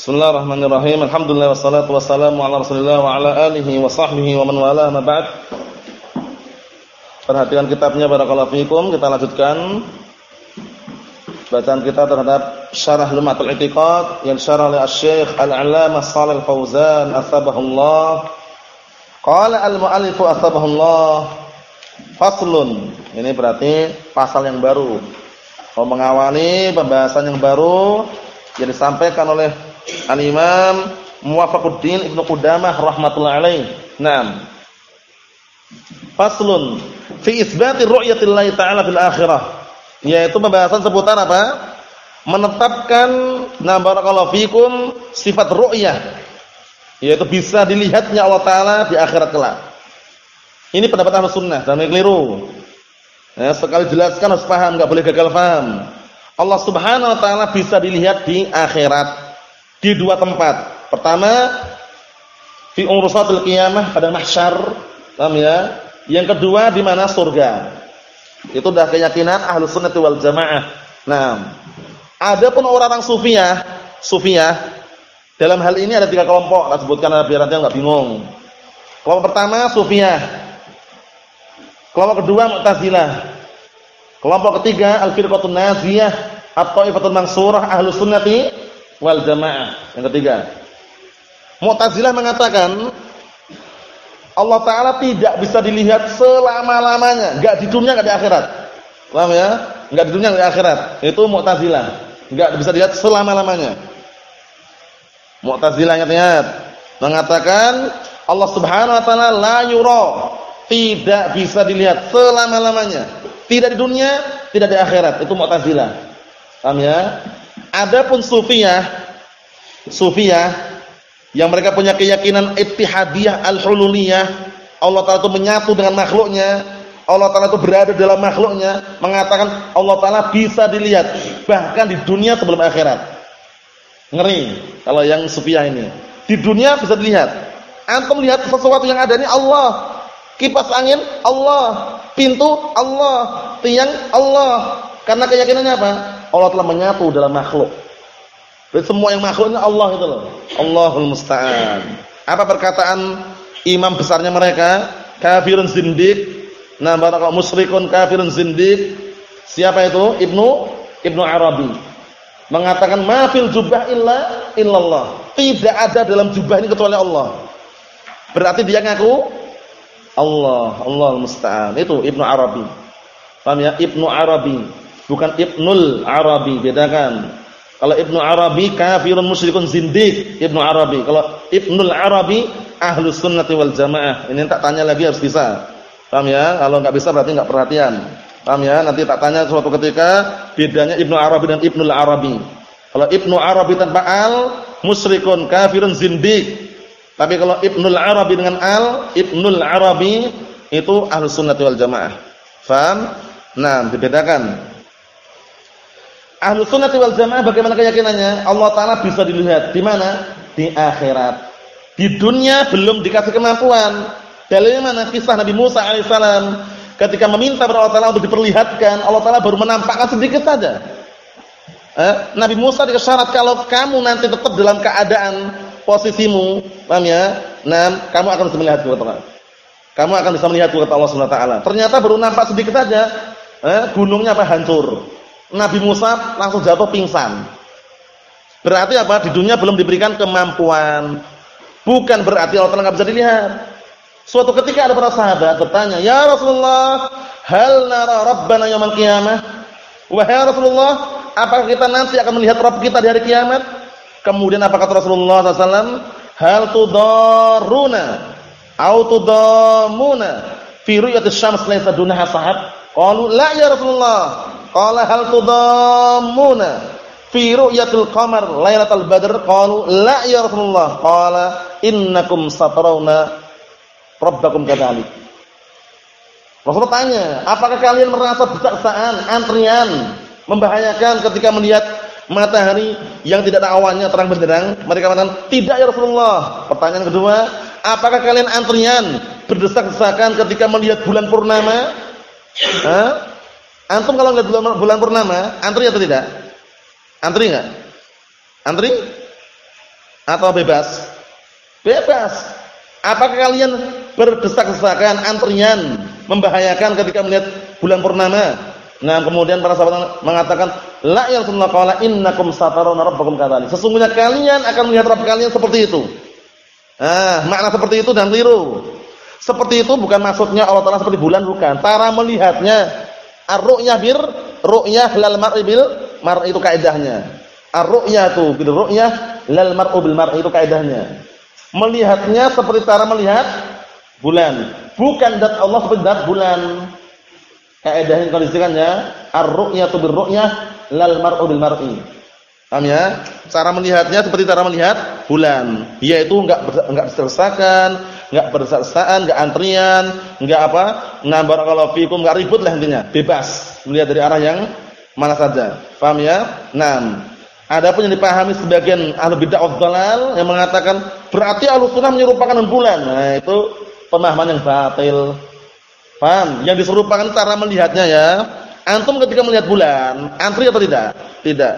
Bismillahirrahmanirrahim. Alhamdulillah wassalatu wassalamu ala Rasulillah wa ala alihi wa sahbihi wa man wala ma ba'd. Perhatikan kitabnya barakallahu fikum, kita lanjutkan bacaan kita terhadap Syarah Lumatul I'tiqad yang syarah oleh Asy-Syaikh Al-'Allamah Shalal Fauzan atsabahullah. Qala al-mu'allif atsabahullah faslun. Ini berarti pasal yang baru. Mau mengawali pembahasan yang baru yang disampaikan oleh Al-Imam Muwafaquddin Ibnu Qudamah rahimatullah alaih. Naam. Faslun fi isbati ru'yatillahi ta'ala fil akhirah. Yaitu pembahasan seputar apa? Menetapkan na barakallahu fikum sifat ru'yah. Yaitu bisa dilihatnya Allah taala di akhirat kelak. Ini pendapat Ahlus Sunnah, jangan keliru. Ya, sekali jelaskan harus paham, enggak boleh gagal paham. Allah Subhanahu wa taala bisa dilihat di akhirat di dua tempat. Pertama, fi urusatul qiyamah pada mahsyar, paham ya? Yang kedua di mana surga. Itu dah keyakinan Ahlus Sunnah wal Jamaah. Nah, adapun orang-orang sufiyah, sufiyah dalam hal ini ada tiga kelompok, tak sebutkan biar nanti enggak bingung. Kelompok pertama sufiyah. Kelompok kedua Mu'tazilah. Kelompok ketiga Al-Firqatun Naziyah atau Ifatul Mansurah Ahlus Sunnati wal jamaah. Yang ketiga. Mu'tazilah mengatakan Allah taala tidak bisa dilihat selama-lamanya, enggak di dunia enggak di akhirat. Paham ya? Enggak di dunia enggak di akhirat. Itu Mu'tazilah. Enggak bisa dilihat selama-lamanya. Mu'tazilah ingat-ingat mengatakan Allah Subhanahu wa taala la yura, tidak bisa dilihat selama-lamanya. Tidak di dunia, tidak di akhirat. Itu Mu'tazilah. Paham ya? Adapun sufiyah, sufiyah yang mereka punya keyakinan ittihadiyah al-hululiyah, Allah Taala itu menyatu dengan makhluknya, Allah Taala itu berada dalam makhluknya, mengatakan Allah Taala bisa dilihat bahkan di dunia sebelum akhirat. Ngeri kalau yang sufiyah ini. Di dunia bisa dilihat. Antum lihat sesuatu yang ada ini Allah. Kipas angin Allah, pintu Allah, tiang Allah. Karena keyakinannya apa? Allah telah menyatu dalam makhluk. Dan semua yang makhluknya Allah itu loh. Allahul musta'an. Apa perkataan imam besarnya mereka? Kafirun zindik. Nah, barakallahu musyrikun kafirun zindik. Siapa itu? Ibnu Ibnu Arabi. Mengatakan mafil jubah illa illallah. Tidak ada dalam jubah ini kecuali Allah. Berarti dia ngaku Allah, Allahul musta'an. Itu Ibnu Arabi. Paham ya? Ibnu Arabi bukan Ibnul Arabi, bedakan. Kalau Ibnu Arabi kafirun musyrikun zindiq, Ibnu Arabi. Kalau Ibnul Arabi ahlus sunnati wal jamaah. Ini tak tanya lagi harus bisa. Paham ya? Kalau enggak bisa berarti enggak perhatian. Paham ya? Nanti tak tanya suatu ketika bedanya Ibnu Arabi dan Ibnul Arabi. Kalau Ibnu Arabi tanpa al, musyrikun kafirun zindiq. Tapi kalau Ibnul Arabi dengan al, Ibnul Arabi itu ahlus sunnati wal jamaah. Faham? Nah, dibedakan. Ahlu sunnati wal jamaah bagaimana keyakinannya? Allah Ta'ala bisa dilihat. Di mana? Di akhirat. Di dunia belum dikasih kemampuan. Dalilnya mana? Kisah Nabi Musa alaihissalam. Ketika meminta kepada Allah Ta'ala untuk diperlihatkan. Allah Ta'ala baru menampakkan sedikit saja. Eh, Nabi Musa dikasih syarat kalau kamu nanti tetap dalam keadaan posisimu. Paham ya? Nah, kamu akan bisa melihat Allah Kamu akan bisa melihat kata Allah Subhanahu. Ternyata baru nampak sedikit saja. Eh, gunungnya apa hancur. Nabi Musa langsung jatuh pingsan. Berarti apa? Di dunia belum diberikan kemampuan. Bukan berarti Allah nggak bisa dilihat. Suatu ketika ada para sahabat bertanya, "Ya Rasulullah, hal nara rabbana yaumil qiyamah?" Wahai Rasulullah, apakah kita nanti akan melihat Rabb kita di hari kiamat? Kemudian apa kata Rasulullah SAW? Hal tudarruna au tudamuna fi ru'yatis syams laysa dunaha sahab? Qalu la ya Rasulullah. Qala hal tudammuna fi ru'yatil qamar lailatul badr? Qalu la ya Rasulullah. Qala innakum satarawna rabbakum kadzalik. Rasulullah tanya, apakah kalian merasa bersaksaan, antrian, membahayakan ketika melihat matahari yang tidak ada awannya terang benderang? Mereka mengatakan, "Tidak ya Rasulullah." Pertanyaan kedua, apakah kalian antrian, berdesak-desakan ketika melihat bulan purnama? Hah? Antum kalau nggak bulan, bulan purnama, antri atau tidak? Antri nggak? Antri? atau bebas? Bebas. Apakah kalian berdesak-desakan, antrian, membahayakan ketika melihat bulan purnama? Nah, kemudian para sahabat mengatakan, "La ya Rasulullah qala innakum satarawna rabbakum kadzalik." Sesungguhnya kalian akan melihat Rabb kalian seperti itu. Ah, makna seperti itu dan keliru. Seperti itu bukan maksudnya Allah Taala seperti bulan bukan. Cara melihatnya ar-ru'yah bir ru'yah lal mar'i bil mar'i itu kaidahnya. Ar-ru'yatu bil ru'yah lal mar'u bil mar'i itu kaidahnya. Melihatnya seperti cara melihat bulan, bukan dat Allah seperti dat bulan. Kaidahnya kondisikannya ar-ru'yatu bir ru'yah lal mar'u bil mar'i. Paham ya? Cara melihatnya seperti cara melihat bulan. Yaitu enggak enggak bersersakan, enggak bersaan, enggak antrian, enggak apa? Nah, barakallahu fikum enggak ribut lah intinya. Bebas melihat dari arah yang mana saja. Paham ya? Nah, adapun yang dipahami sebagian ahli bid'ah wal yang mengatakan berarti Ahlussunnah menyerupakan bulan. Nah, itu pemahaman yang batil. Paham? Yang diserupakan cara melihatnya ya. Antum ketika melihat bulan, antri atau tidak? Tidak.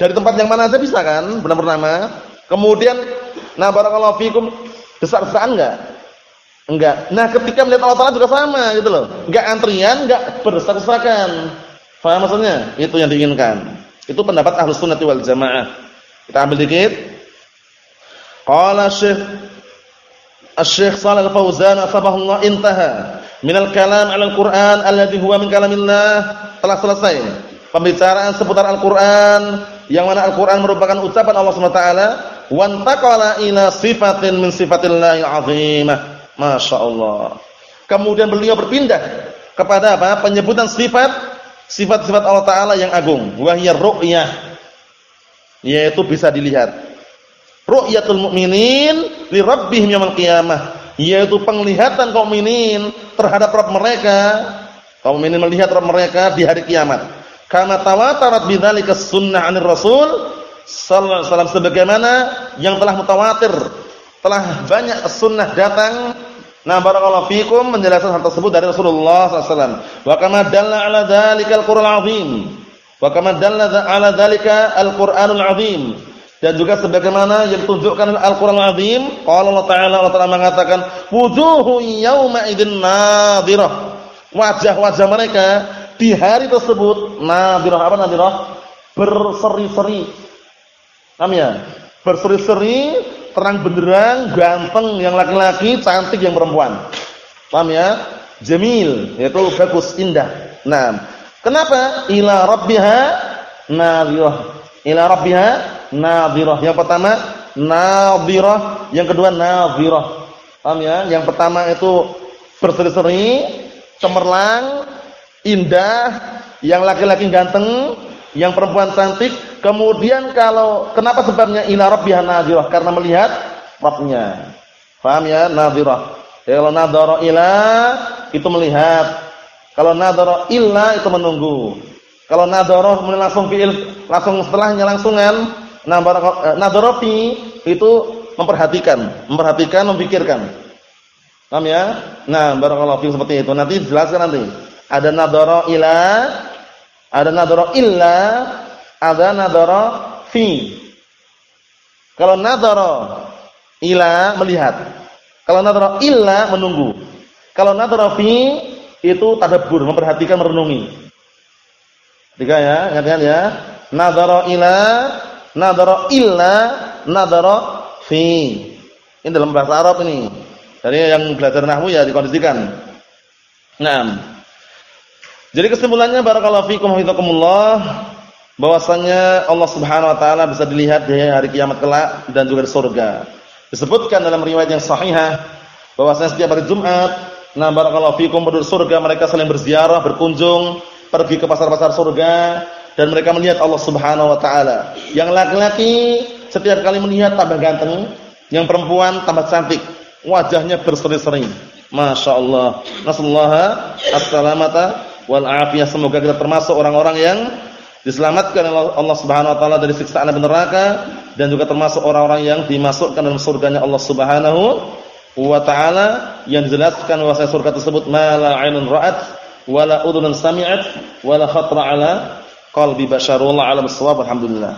Dari tempat yang mana saja bisa kan? Purnama. Kemudian nah barakallahu fikum besar-besaran enggak? Enggak. Nah, ketika melihat Allah Taala juga sama gitu loh. Enggak antrian, enggak berdesak-desakan. Faham maksudnya? Itu yang diinginkan. Itu pendapat Ahlus Sunnah wal Jamaah. Kita ambil dikit. Qala Syekh Asy-Syaikh Shalal Fauzan Allah intaha min al-kalam 'ala al-Qur'an alladhi huwa min kalamillah telah selesai pembicaraan seputar Al-Qur'an yang mana Al-Qur'an merupakan ucapan Allah Subhanahu wa taala wantaqala ila sifatin min sifatillahi azimah. Masyaallah. Kemudian beliau berpindah kepada apa? Penyebutan sifat sifat-sifat Allah taala yang agung, wahiyar ru'yah. Yaitu bisa dilihat. Ru'yatul mu'minin li rabbihim yaumil qiyamah, yaitu penglihatan kaum mukminin terhadap Rabb mereka. Kaum mukminin melihat Rabb mereka di hari kiamat. Karena tawatarat bidzalika sunnah 'anil Rasul sallallahu alaihi wasallam sebagaimana yang telah mutawatir, telah banyak sunnah datang Nah barakallahu fikum menjelaskan hal tersebut dari Rasulullah SAW. Wa kama dalla ala dzalika al-Qur'an azim. Wa kama dalla ala dzalika al-Qur'anul azim. Dan juga sebagaimana yang ditunjukkan Al-Qur'an azim, qala Allah Ta'ala Allah Ta'ala mengatakan, "Wujuhun yawma idzin nadhirah." Wajah-wajah mereka di hari tersebut nadirah apa nadirah? Berseri-seri. Paham ya? Berseri-seri, terang benderang, ganteng yang laki-laki, cantik yang perempuan. Paham ya? Jamil, yaitu bagus, indah. Nah, kenapa? Ila rabbiha nadirah. Ila rabbiha nadirah. Yang pertama nadirah, yang kedua nadirah. Paham ya? Yang pertama itu berseri-seri, cemerlang, indah, yang laki-laki ganteng, yang perempuan cantik. Kemudian kalau kenapa sebabnya ila rabbiha nadhirah? Karena melihat Rabbnya. Paham ya? Nadhirah. Ya, kalau nadhara ila itu melihat. Kalau nadhara illa itu menunggu. Kalau nadhara langsung fi'il langsung setelahnya langsungan. Nah, eh, nadhara fi itu memperhatikan, memperhatikan, memikirkan. Paham ya? Nah, barakallahu fi seperti itu. Nanti jelaskan nanti. Ada nadhara ila, ada nadhara illa, ada nadhara fi. Kalau nadhara ila melihat. Kalau nadhara illa menunggu. Kalau nadhara fi itu tadabbur, memperhatikan, merenungi. Tiga ya, ingatkan ya. Nadhara ila, nadhara illa, nadhara fi. Ini dalam bahasa Arab ini. Jadi yang belajar nahwu ya dikondisikan. Nah, jadi kesimpulannya barakallahu fikum hafizakumullah bahwasanya Allah Subhanahu wa taala bisa dilihat di hari kiamat kelak dan juga di surga. Disebutkan dalam riwayat yang sahihah bahwasanya setiap hari Jumat, nah barakallahu fikum penduduk surga mereka saling berziarah, berkunjung, pergi ke pasar-pasar surga dan mereka melihat Allah Subhanahu wa taala. Yang laki-laki setiap kali melihat tambah ganteng, yang perempuan tambah cantik, wajahnya berseri-seri. Masya Allah. Nasallahu as-salamata wal afiyah semoga kita termasuk orang-orang yang diselamatkan oleh Allah Subhanahu wa taala dari siksaan api neraka dan juga termasuk orang-orang yang dimasukkan dalam surganya Allah Subhanahu wa taala yang dijelaskan bahwa surga tersebut mala ainun ra'at wala udhunun sami'at wala khatra ala qalbi basyarullah alam bisawab alhamdulillah